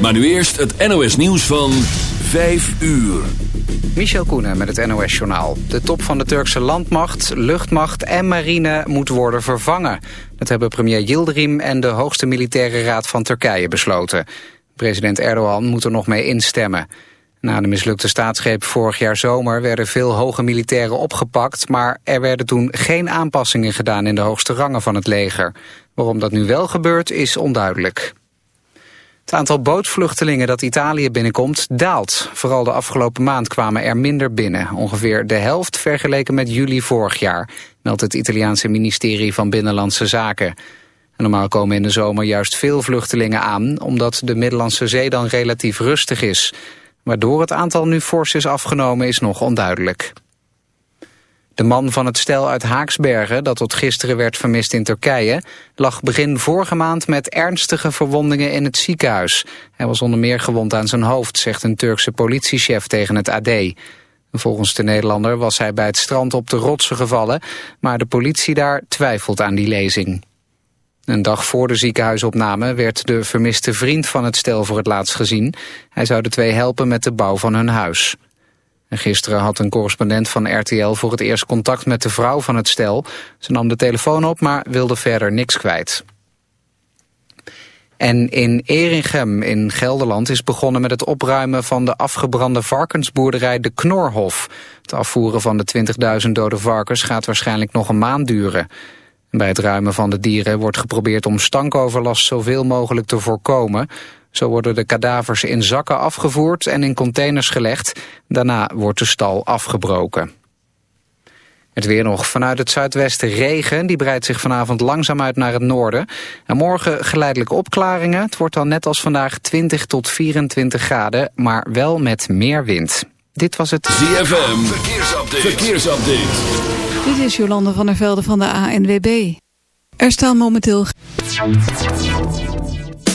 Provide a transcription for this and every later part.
Maar nu eerst het NOS nieuws van 5 uur. Michel Koenen met het NOS-journaal. De top van de Turkse landmacht, luchtmacht en marine moet worden vervangen. Dat hebben premier Yildirim en de hoogste militaire raad van Turkije besloten. President Erdogan moet er nog mee instemmen. Na de mislukte staatsgreep vorig jaar zomer werden veel hoge militairen opgepakt... maar er werden toen geen aanpassingen gedaan in de hoogste rangen van het leger. Waarom dat nu wel gebeurt is onduidelijk. Het aantal bootvluchtelingen dat Italië binnenkomt daalt. Vooral de afgelopen maand kwamen er minder binnen. Ongeveer de helft vergeleken met juli vorig jaar, meldt het Italiaanse ministerie van Binnenlandse Zaken. En normaal komen in de zomer juist veel vluchtelingen aan, omdat de Middellandse Zee dan relatief rustig is. Waardoor het aantal nu fors is afgenomen is nog onduidelijk. De man van het stel uit Haaksbergen, dat tot gisteren werd vermist in Turkije, lag begin vorige maand met ernstige verwondingen in het ziekenhuis. Hij was onder meer gewond aan zijn hoofd, zegt een Turkse politiechef tegen het AD. Volgens de Nederlander was hij bij het strand op de rotsen gevallen, maar de politie daar twijfelt aan die lezing. Een dag voor de ziekenhuisopname werd de vermiste vriend van het stel voor het laatst gezien. Hij zou de twee helpen met de bouw van hun huis. En gisteren had een correspondent van RTL voor het eerst contact met de vrouw van het stel. Ze nam de telefoon op, maar wilde verder niks kwijt. En in Eringem in Gelderland is begonnen met het opruimen van de afgebrande varkensboerderij De Knorhof. Het afvoeren van de 20.000 dode varkens gaat waarschijnlijk nog een maand duren. Bij het ruimen van de dieren wordt geprobeerd om stankoverlast zoveel mogelijk te voorkomen. Zo worden de kadavers in zakken afgevoerd en in containers gelegd. Daarna wordt de stal afgebroken. Het weer nog vanuit het zuidwesten regen. Die breidt zich vanavond langzaam uit naar het noorden. En morgen geleidelijke opklaringen. Het wordt dan net als vandaag 20 tot 24 graden, maar wel met meer wind. Dit was het ZFM. Verkeersupdate. Verkeersupdate. Dit is Jolande van der Velde van de ANWB. Er staan momenteel...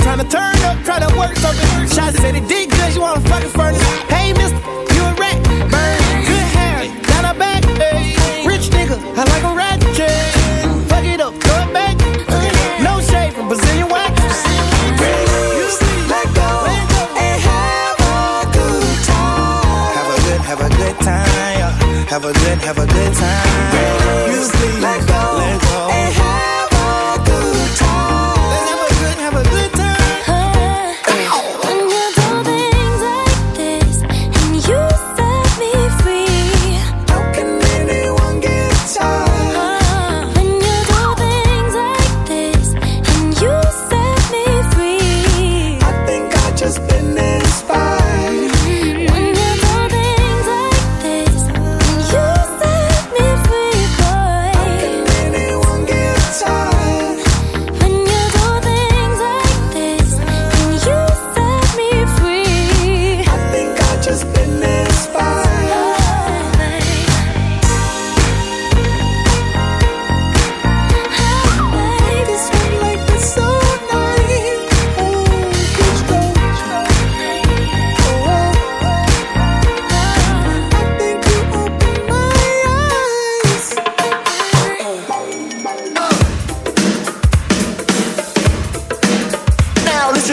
something, trying to turn up, trying to work something. Shots said it deep. Cause you wanna fucking furnace. Hey, mister.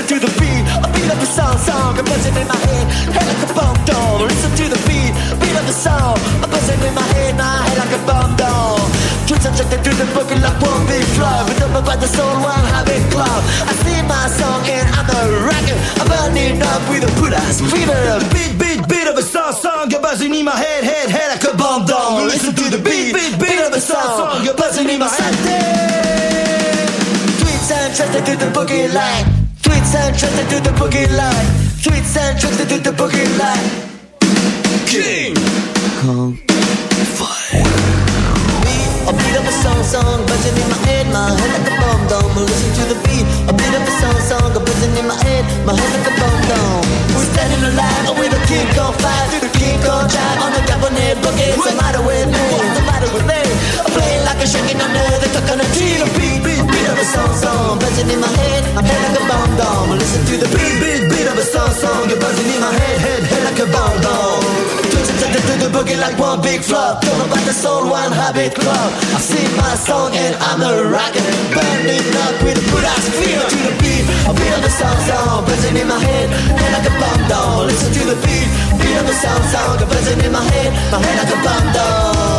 to the beat. I beat of the song, song. I'm buzzing in my head, head like a bomb doll. Listen to the beat, beat of the song. a buzzing in my head, my head like a bomb doll. Twitch subjected to the book and like won't be flow. With them by the soul while having club. I sing my song and I'm a rocker. I'm burning up with a put ass fever. Beat, beat, beat of a song, song. I'm buzzing in my head, head, head like a bomb doll. Listen to the beat, beat, beat of a song, song. I'm buzzing in my head. Twitch and trusted to the boogie line. Tweets and tricks to do the boogie line. Tweets and tricks to do the boogie line. King Kong Fire. A beat of a song, song, buzzing in my head, my head like a bomb dome. Listen to the beat. A beat of a song, song, buzzing in my head, my head like a bomb dome. We're standing alive, and we're the king on fire, through the king on drive on the cabinet boogie. What's the matter with me? What's the matter with me? I'm playing like a shaking under the coconut tree. The beat, beat beat of a song song buzzing in my head, head like a bomb bomb. Listen to the beat beat beat of a song song, you're buzzing in my head head head like a bomb bomb. Twitching to the, to the boogie like one big flop. Talk about the soul one habit club. I sing my song and I'm a rocker, burning up with a good ass feel to the beat. I beat of a song song buzzing in my head, head like a bomb bomb. Listen to the beat beat of a song song, you're buzzing in my head, my head like a bomb bomb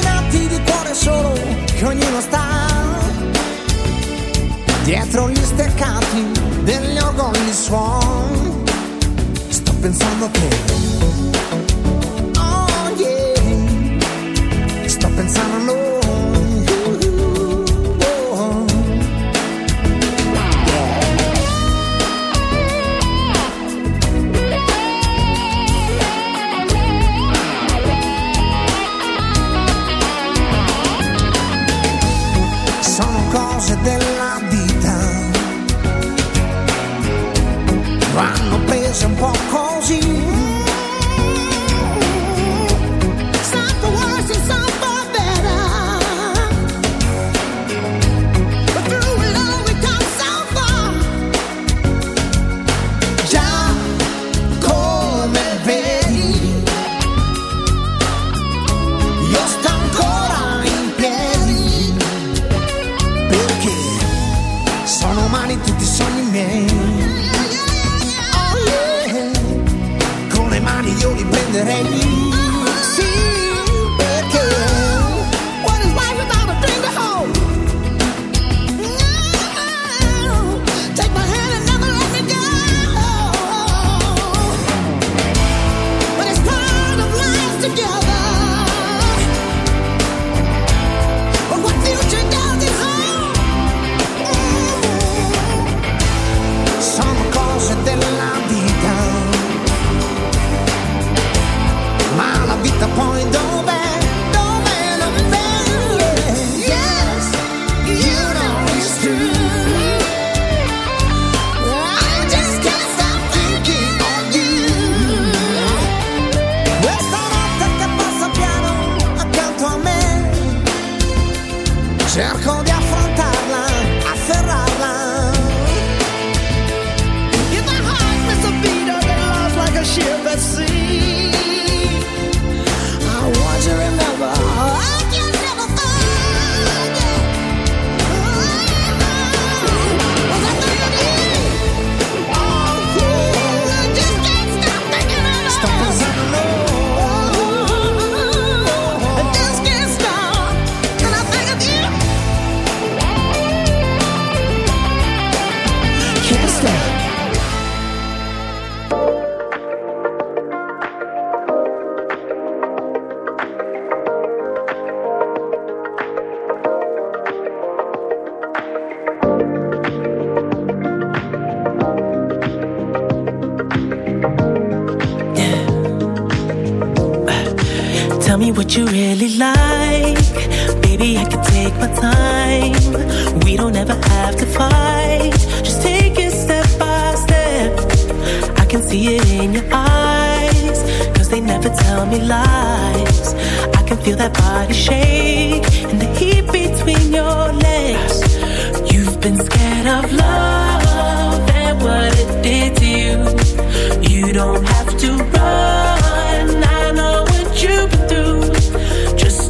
Confinati di cuore solo che ognuno sta dietro gli steccati degli orgogli suon. Sto pensando a te oh yeah sto pensando a noi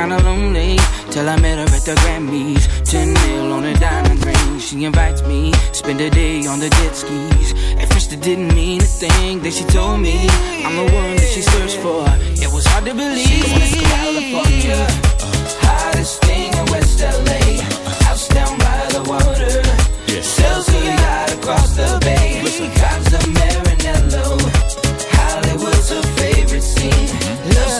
kinda lonely till I met her at the Grammys. Ten mil on a diamond ring. She invites me, spend a day on the jet skis. At first it didn't mean a thing. Then she told me I'm the one that she searched for. It was hard to believe. She's California, uh, hottest thing in West LA. House down by the water, yeah. sells a yacht across the bay. Cops of Marinello, Hollywood's her favorite scene. Mm-hmm. Loves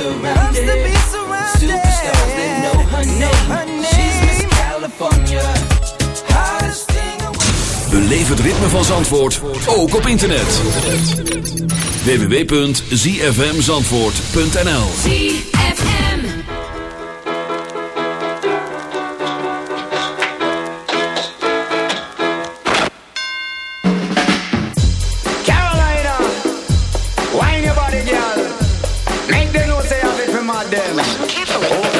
To be surrounded. Superstars that know her name. She's Miss California, hottest thing in Beleef het ritme van Zandvoort, ook op internet. www.zfmzandvoort.nl them. Oh,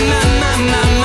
My, my, my, my,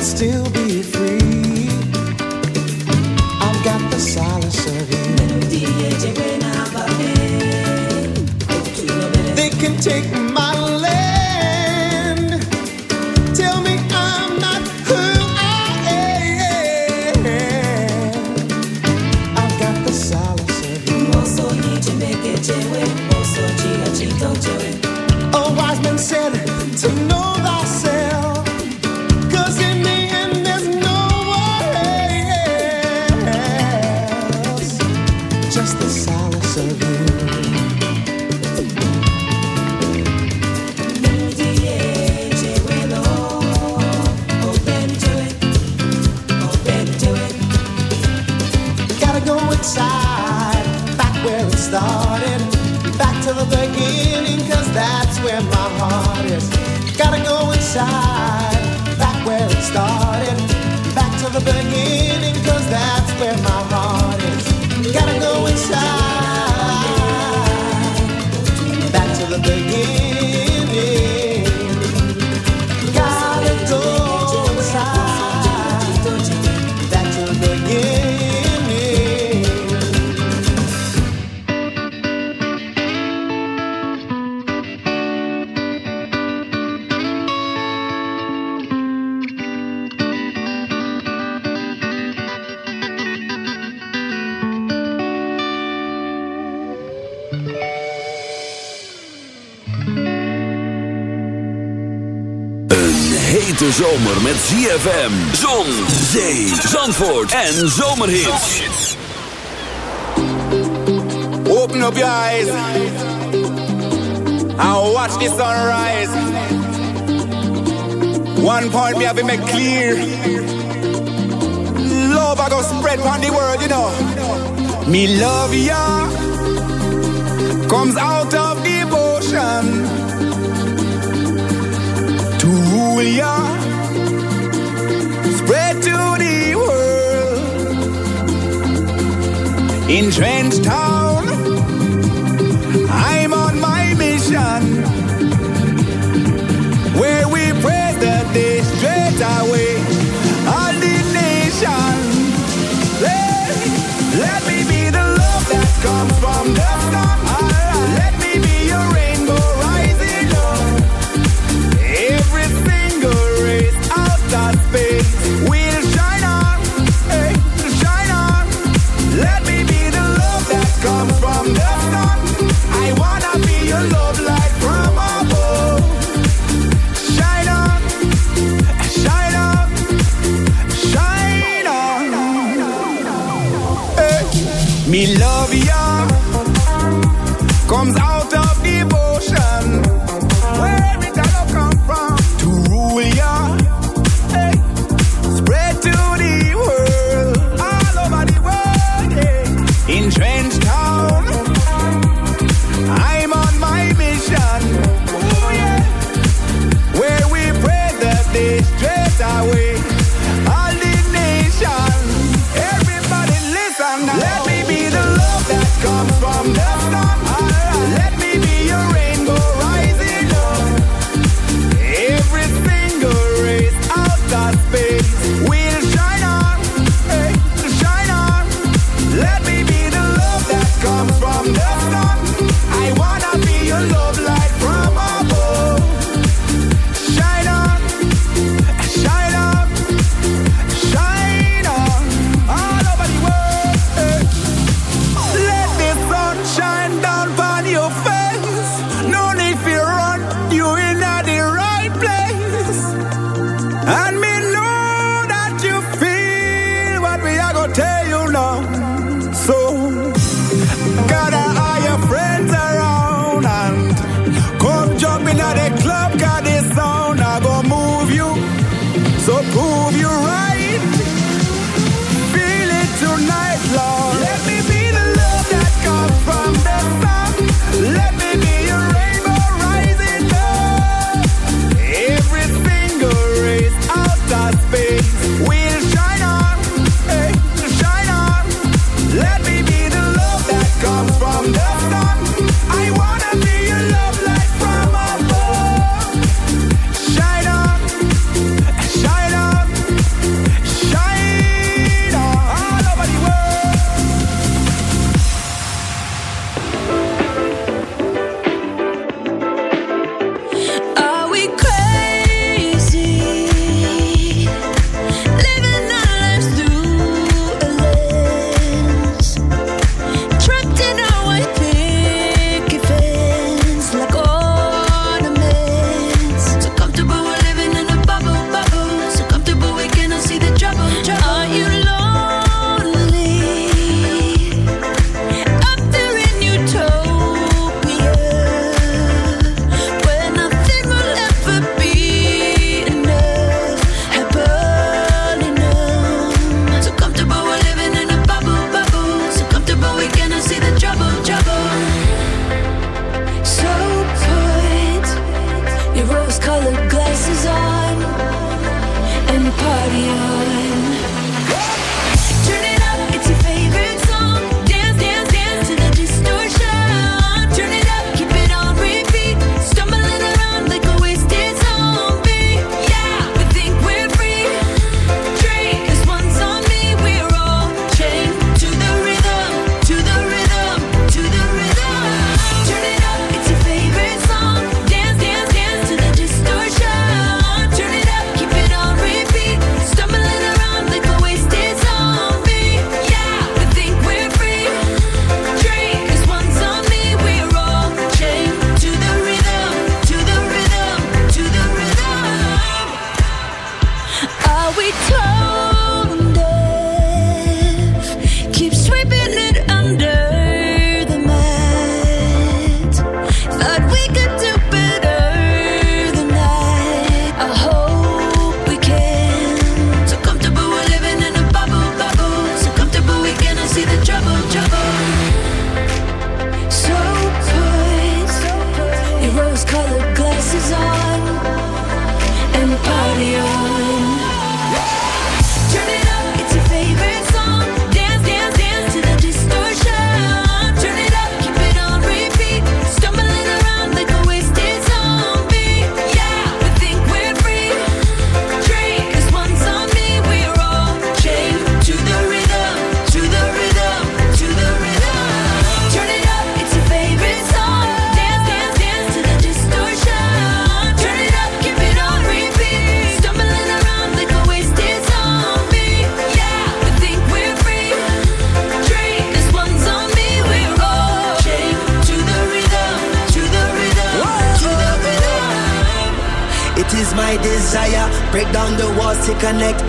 still zomer met ZFM. Zon, zee, zandvoort en zomerhits. Open up your eyes. And watch the sunrise. One point me have been make clear. Love I go spread on the world, you know. Me love ya comes out of devotion. To rule ya in Trenchtown. I'm on my mission where we pray that they straight away.